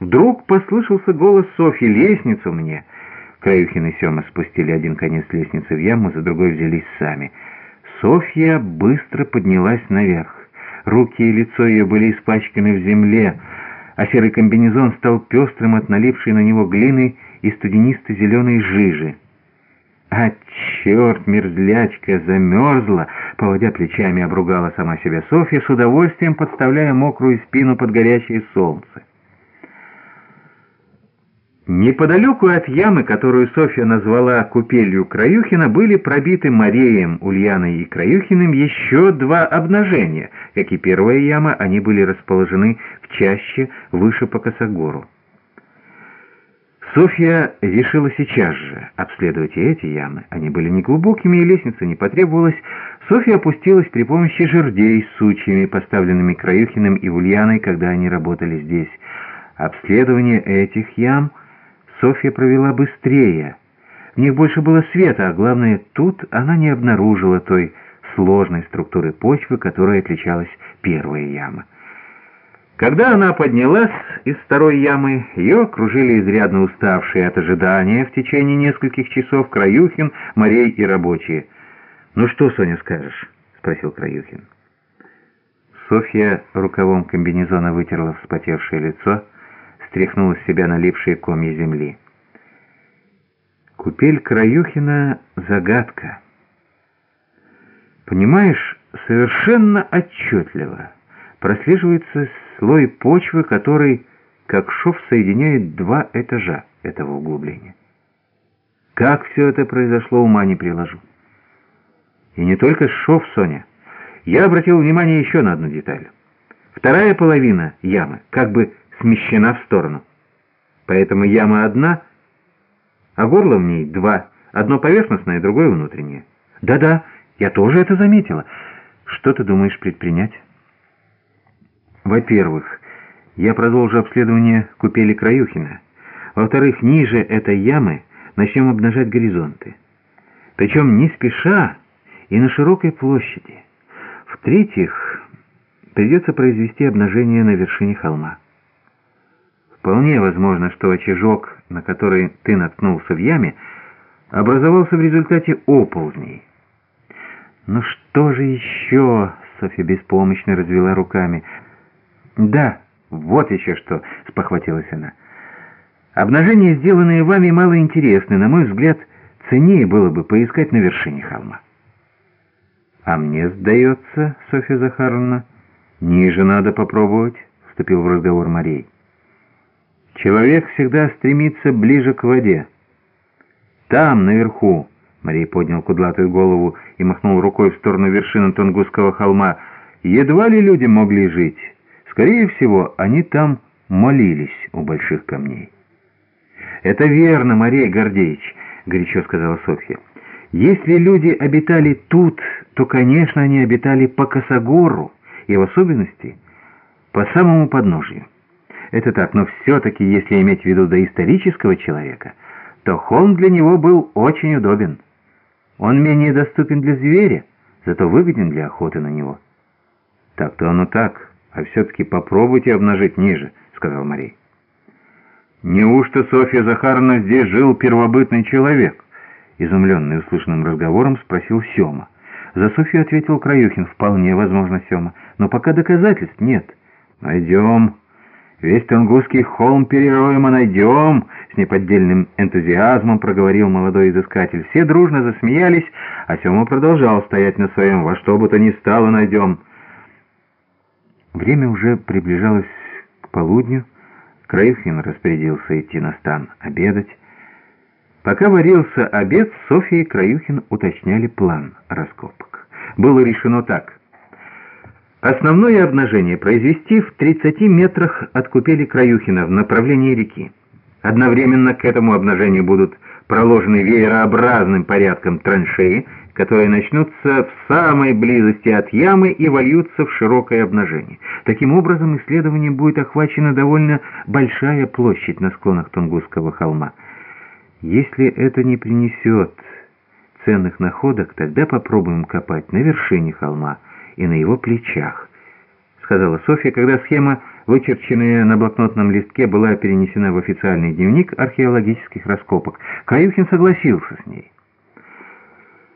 Вдруг послышался голос Софьи «Лестницу мне!» Краюхин и Сема спустили один конец лестницы в яму, за другой взялись сами. Софья быстро поднялась наверх. Руки и лицо ее были испачканы в земле, а серый комбинезон стал пестрым от налипшей на него глины и студенисто-зеленой жижи. «А черт, мерзлячка, замерзла!» Поводя плечами, обругала сама себя Софья, с удовольствием подставляя мокрую спину под горячее солнце. Неподалеку от ямы, которую Софья назвала купелью Краюхина, были пробиты Мареем, Ульяной и Краюхиным еще два обнажения. Как и первая яма, они были расположены в чаще выше по косогору. Софья решила сейчас же обследовать и эти ямы. Они были неглубокими, и лестница не потребовалась. Софья опустилась при помощи жердей с сучьями, поставленными Краюхиным и Ульяной, когда они работали здесь. Обследование этих ям – Софья провела быстрее. В них больше было света, а главное, тут она не обнаружила той сложной структуры почвы, которой отличалась первая яма. Когда она поднялась из второй ямы, ее окружили изрядно уставшие от ожидания в течение нескольких часов Краюхин, Морей и рабочие. «Ну что, Соня, скажешь?» — спросил Краюхин. Софья рукавом комбинезона вытерла вспотевшее лицо, стряхнул с себя налипшие комья земли. Купель Краюхина — загадка. Понимаешь, совершенно отчетливо прослеживается слой почвы, который, как шов, соединяет два этажа этого углубления. Как все это произошло, ума не приложу. И не только шов, Соня. Я обратил внимание еще на одну деталь. Вторая половина ямы как бы смещена в сторону. Поэтому яма одна, а горло в ней два. Одно поверхностное, другое внутреннее. Да-да, я тоже это заметила. Что ты думаешь предпринять? Во-первых, я продолжу обследование купели Краюхина. Во-вторых, ниже этой ямы начнем обнажать горизонты. Причем не спеша и на широкой площади. В-третьих, придется произвести обнажение на вершине холма. Вполне возможно, что очажок, на который ты наткнулся в яме, образовался в результате оползней. «Ну что же еще?» — Софья беспомощно развела руками. «Да, вот еще что!» — спохватилась она. «Обнажения, сделанные вами, мало интересны. На мой взгляд, ценнее было бы поискать на вершине холма». «А мне сдается, Софья Захаровна, ниже надо попробовать», — вступил в разговор Марей. Человек всегда стремится ближе к воде. Там, наверху, Марий поднял кудлатую голову и махнул рукой в сторону вершины Тунгусского холма, едва ли люди могли жить. Скорее всего, они там молились у больших камней. «Это верно, Марей Гордеевич», — горячо сказала Софья. «Если люди обитали тут, то, конечно, они обитали по Косогору, и в особенности по самому подножию». Это так, но все-таки, если иметь в виду доисторического человека, то холм для него был очень удобен. Он менее доступен для зверя, зато выгоден для охоты на него. Так-то оно так, а все-таки попробуйте обнажить ниже, сказал Марей. Неужто Софья Захаровна здесь жил первобытный человек? Изумленный услышанным разговором спросил Сема. За Софью ответил Краюхин. Вполне возможно, Сема, но пока доказательств нет. Найдем. «Весь Тунгусский холм перероем, а найдем!» — с неподдельным энтузиазмом проговорил молодой изыскатель. Все дружно засмеялись, а Сема продолжал стоять на своем. «Во что бы то ни стало, найдем!» Время уже приближалось к полудню. Краюхин распорядился идти на стан обедать. Пока варился обед, Софья и Краюхин уточняли план раскопок. Было решено так — Основное обнажение произвести в 30 метрах от купели Краюхина в направлении реки. Одновременно к этому обнажению будут проложены веерообразным порядком траншеи, которые начнутся в самой близости от ямы и вольются в широкое обнажение. Таким образом, исследованием будет охвачена довольно большая площадь на склонах Тунгусского холма. Если это не принесет ценных находок, тогда попробуем копать на вершине холма, и на его плечах», — сказала Софья, когда схема вычерченная на блокнотном листке, была перенесена в официальный дневник археологических раскопок. Краюхин согласился с ней.